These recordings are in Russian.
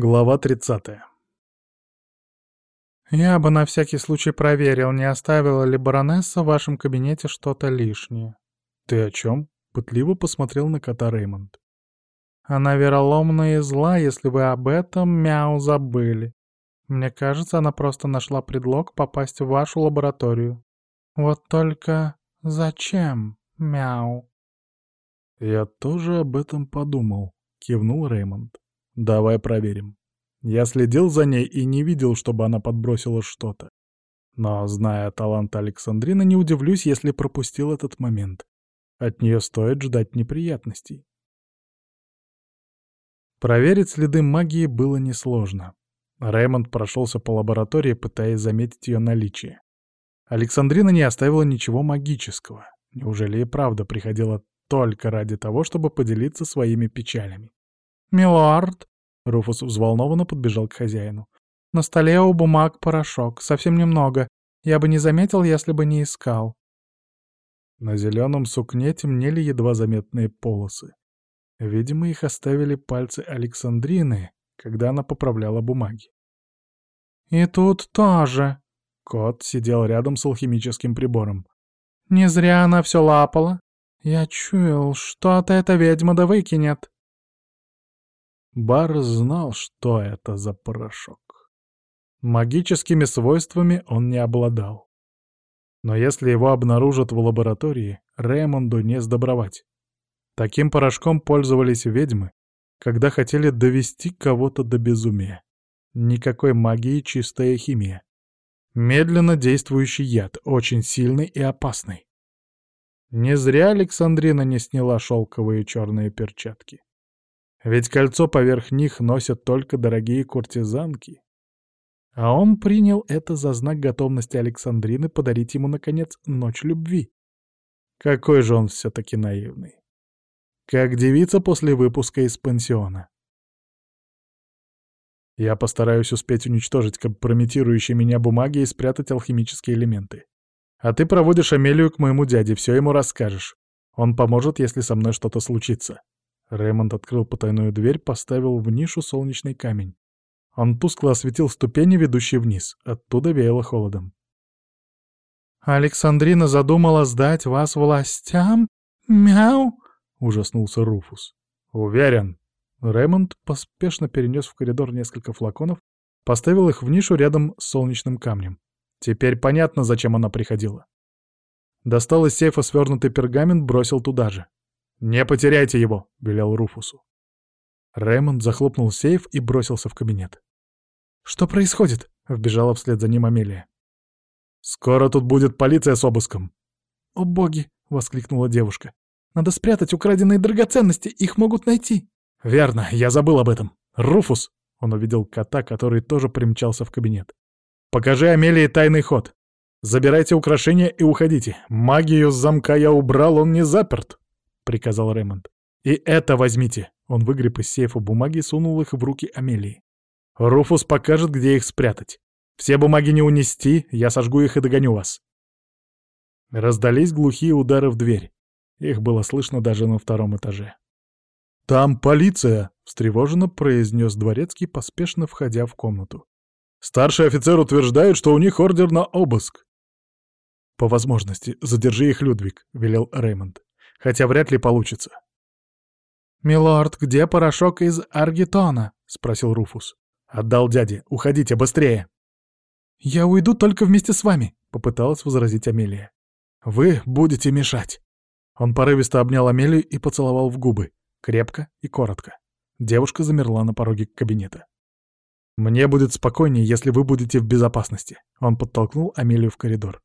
Глава 30. «Я бы на всякий случай проверил, не оставила ли баронесса в вашем кабинете что-то лишнее». «Ты о чем?» — пытливо посмотрел на кота Реймонд. «Она вероломна и зла, если вы об этом, мяу, забыли. Мне кажется, она просто нашла предлог попасть в вашу лабораторию. Вот только зачем, мяу?» «Я тоже об этом подумал», — кивнул Реймонд. Давай проверим. Я следил за ней и не видел, чтобы она подбросила что-то. Но, зная талант Александрины, не удивлюсь, если пропустил этот момент. От нее стоит ждать неприятностей. Проверить следы магии было несложно. Реймонд прошелся по лаборатории, пытаясь заметить ее наличие. Александрина не оставила ничего магического. Неужели и правда приходила только ради того, чтобы поделиться своими печалями? «Милорд!» — Руфус взволнованно подбежал к хозяину. «На столе у бумаг порошок, совсем немного. Я бы не заметил, если бы не искал». На зеленом сукне темнели едва заметные полосы. Видимо, их оставили пальцы Александрины, когда она поправляла бумаги. «И тут тоже!» Кот сидел рядом с алхимическим прибором. «Не зря она все лапала. Я чуял, что-то эта ведьма да выкинет». Бар знал, что это за порошок. Магическими свойствами он не обладал. Но если его обнаружат в лаборатории, Реймонду не сдобровать. Таким порошком пользовались ведьмы, когда хотели довести кого-то до безумия. Никакой магии, чистая химия. Медленно действующий яд, очень сильный и опасный. Не зря Александрина не сняла шелковые черные перчатки. Ведь кольцо поверх них носят только дорогие куртизанки. А он принял это за знак готовности Александрины подарить ему, наконец, ночь любви. Какой же он все-таки наивный. Как девица после выпуска из пансиона. Я постараюсь успеть уничтожить компрометирующие меня бумаги и спрятать алхимические элементы. А ты проводишь Амелию к моему дяде, все ему расскажешь. Он поможет, если со мной что-то случится. Рэймонд открыл потайную дверь, поставил в нишу солнечный камень. Он тускло осветил ступени, ведущие вниз. Оттуда веяло холодом. «Александрина задумала сдать вас властям? Мяу!» — ужаснулся Руфус. «Уверен». Рэймонд поспешно перенес в коридор несколько флаконов, поставил их в нишу рядом с солнечным камнем. Теперь понятно, зачем она приходила. Достал из сейфа свернутый пергамент, бросил туда же. «Не потеряйте его!» — велел Руфусу. Рэймонд захлопнул сейф и бросился в кабинет. «Что происходит?» — вбежала вслед за ним Амелия. «Скоро тут будет полиция с обыском». «О боги!» — воскликнула девушка. «Надо спрятать украденные драгоценности, их могут найти». «Верно, я забыл об этом. Руфус!» — он увидел кота, который тоже примчался в кабинет. «Покажи Амелии тайный ход. Забирайте украшения и уходите. Магию с замка я убрал, он не заперт» приказал Рэймонд. «И это возьмите!» Он выгреб из сейфа бумаги и сунул их в руки Амелии. «Руфус покажет, где их спрятать. Все бумаги не унести, я сожгу их и догоню вас». Раздались глухие удары в дверь. Их было слышно даже на втором этаже. «Там полиция!» — встревоженно произнес дворецкий, поспешно входя в комнату. «Старший офицер утверждает, что у них ордер на обыск». «По возможности, задержи их, Людвиг», — велел Реймонд хотя вряд ли получится. «Милорд, где порошок из аргитона?» — спросил Руфус. «Отдал дяде. Уходите, быстрее!» «Я уйду только вместе с вами», — попыталась возразить Амелия. «Вы будете мешать». Он порывисто обнял Амелию и поцеловал в губы. Крепко и коротко. Девушка замерла на пороге кабинета. «Мне будет спокойнее, если вы будете в безопасности». Он подтолкнул Амелию в коридор.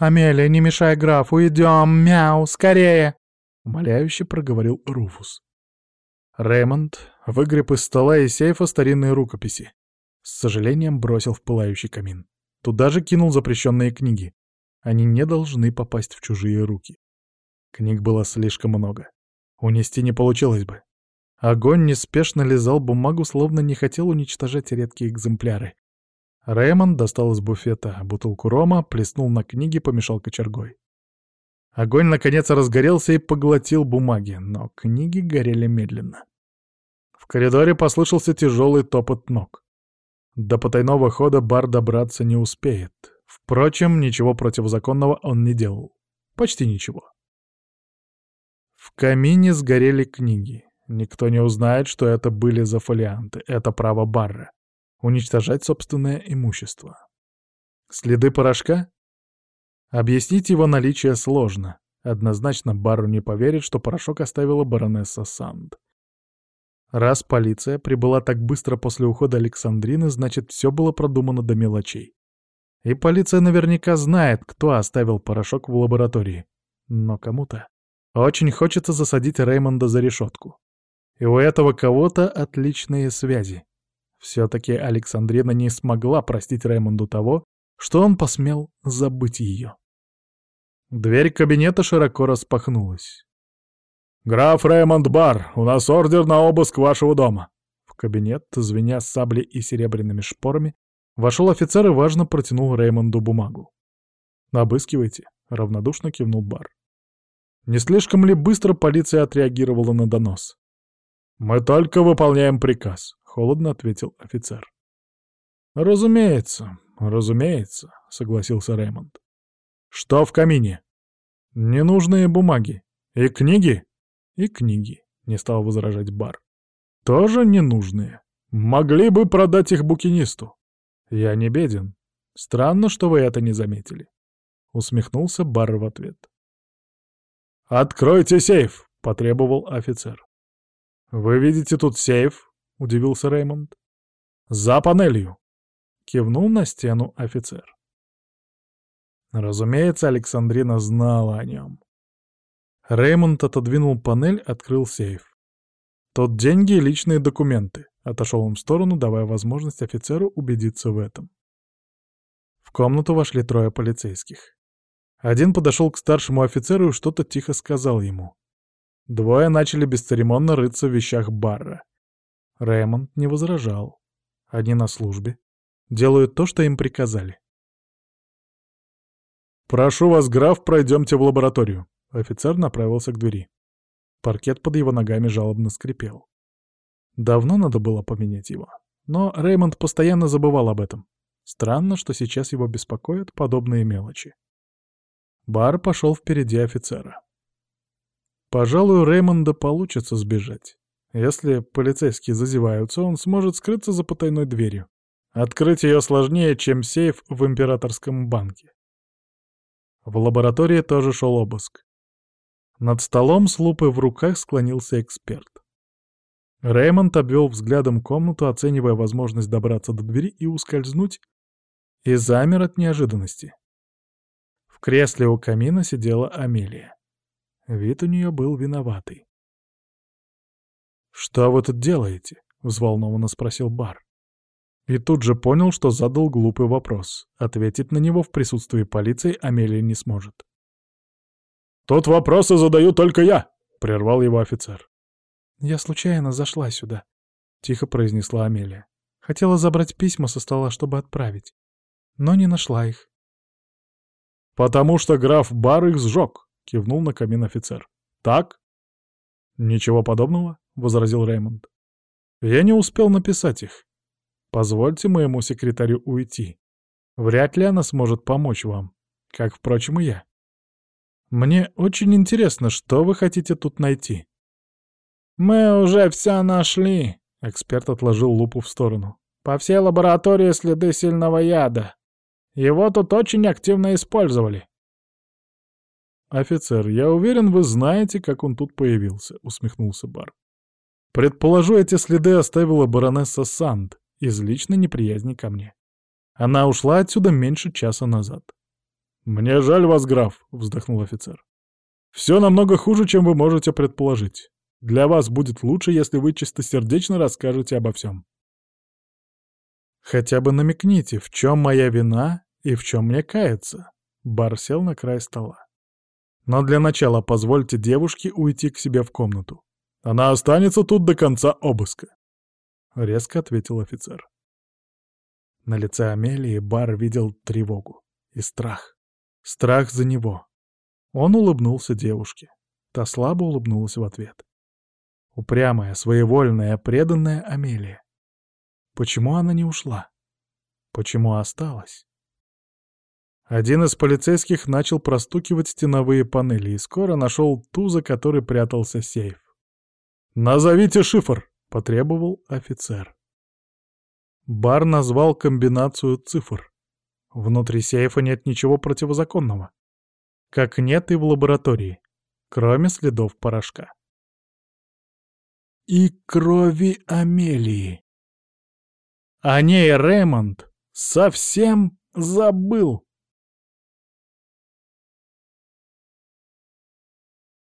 «Амелия, не мешай графу, идем, мяу, скорее!» — умоляюще проговорил Руфус. Рэймонд выгреб из стола и сейфа старинные рукописи. С сожалением бросил в пылающий камин. Туда же кинул запрещенные книги. Они не должны попасть в чужие руки. Книг было слишком много. Унести не получилось бы. Огонь неспешно лизал бумагу, словно не хотел уничтожать редкие экземпляры. Рэймонд достал из буфета бутылку рома, плеснул на книги, помешал кочергой. Огонь наконец разгорелся и поглотил бумаги, но книги горели медленно. В коридоре послышался тяжелый топот ног. До потайного хода бар добраться не успеет. Впрочем, ничего противозаконного он не делал. Почти ничего. В камине сгорели книги. Никто не узнает, что это были за фолианты. Это право Барра. Уничтожать собственное имущество. Следы порошка? Объяснить его наличие сложно. Однозначно Барру не поверит, что порошок оставила баронесса Санд. Раз полиция прибыла так быстро после ухода Александрины, значит, все было продумано до мелочей. И полиция наверняка знает, кто оставил порошок в лаборатории. Но кому-то очень хочется засадить Реймонда за решетку. И у этого кого-то отличные связи. Все-таки Александрина не смогла простить Реймонду того, что он посмел забыть ее. Дверь кабинета широко распахнулась. «Граф Реймонд Бар, у нас ордер на обыск вашего дома!» В кабинет, звеня саблей и серебряными шпорами, вошел офицер и важно протянул Реймонду бумагу. «Обыскивайте», — равнодушно кивнул Бар. Не слишком ли быстро полиция отреагировала на донос? «Мы только выполняем приказ», — холодно ответил офицер. «Разумеется, разумеется», — согласился Реймонд. «Что в камине?» «Ненужные бумаги. И книги?» И книги, не стал возражать Бар. Тоже ненужные. Могли бы продать их букинисту. Я не беден. Странно, что вы это не заметили. Усмехнулся Бар в ответ. «Откройте сейф!» — потребовал офицер. «Вы видите тут сейф?» — удивился Реймонд. «За панелью!» — кивнул на стену офицер. Разумеется, Александрина знала о нем. Реймонд отодвинул панель, открыл сейф. Тот деньги и личные документы. Отошел он в сторону, давая возможность офицеру убедиться в этом. В комнату вошли трое полицейских. Один подошел к старшему офицеру и что-то тихо сказал ему. Двое начали бесцеремонно рыться в вещах Барра. Реймонд не возражал. Они на службе. Делают то, что им приказали. «Прошу вас, граф, пройдемте в лабораторию», Офицер направился к двери. Паркет под его ногами жалобно скрипел. Давно надо было поменять его. Но Реймонд постоянно забывал об этом. Странно, что сейчас его беспокоят подобные мелочи. Бар пошел впереди офицера. Пожалуй, Реймонда получится сбежать. Если полицейские зазеваются, он сможет скрыться за потайной дверью. Открыть ее сложнее, чем сейф в императорском банке. В лаборатории тоже шел обыск. Над столом с лупой в руках склонился эксперт. Реймонд обвел взглядом комнату, оценивая возможность добраться до двери и ускользнуть, и замер от неожиданности. В кресле у камина сидела Амелия. Вид у нее был виноватый. «Что вы тут делаете?» — взволнованно спросил Бар. И тут же понял, что задал глупый вопрос. Ответить на него в присутствии полиции Амелия не сможет. «Тут вопросы задаю только я!» — прервал его офицер. «Я случайно зашла сюда», — тихо произнесла Амелия. «Хотела забрать письма со стола, чтобы отправить, но не нашла их». «Потому что граф Бар их сжег», — кивнул на камин офицер. «Так?» «Ничего подобного», — возразил Реймонд. «Я не успел написать их. Позвольте моему секретарю уйти. Вряд ли она сможет помочь вам, как, впрочем, и я». Мне очень интересно, что вы хотите тут найти?» «Мы уже все нашли», — эксперт отложил лупу в сторону. «По всей лаборатории следы сильного яда. Его тут очень активно использовали». «Офицер, я уверен, вы знаете, как он тут появился», — усмехнулся Бар. «Предположу, эти следы оставила баронесса Санд из личной неприязни ко мне. Она ушла отсюда меньше часа назад. «Мне жаль вас, граф», — вздохнул офицер. «Все намного хуже, чем вы можете предположить. Для вас будет лучше, если вы чистосердечно расскажете обо всем». «Хотя бы намекните, в чем моя вина и в чем мне каяться?» Бар сел на край стола. «Но для начала позвольте девушке уйти к себе в комнату. Она останется тут до конца обыска», — резко ответил офицер. На лице Амелии Бар видел тревогу и страх. Страх за него. Он улыбнулся девушке. Та слабо улыбнулась в ответ. Упрямая, своевольная, преданная Амелия. Почему она не ушла? Почему осталась? Один из полицейских начал простукивать стеновые панели и скоро нашел ту, за которой прятался сейф. «Назовите шифр!» — потребовал офицер. Бар назвал комбинацию цифр. Внутри сейфа нет ничего противозаконного. Как нет и в лаборатории, кроме следов порошка. И крови Амелии. О ней Рэймонд совсем забыл.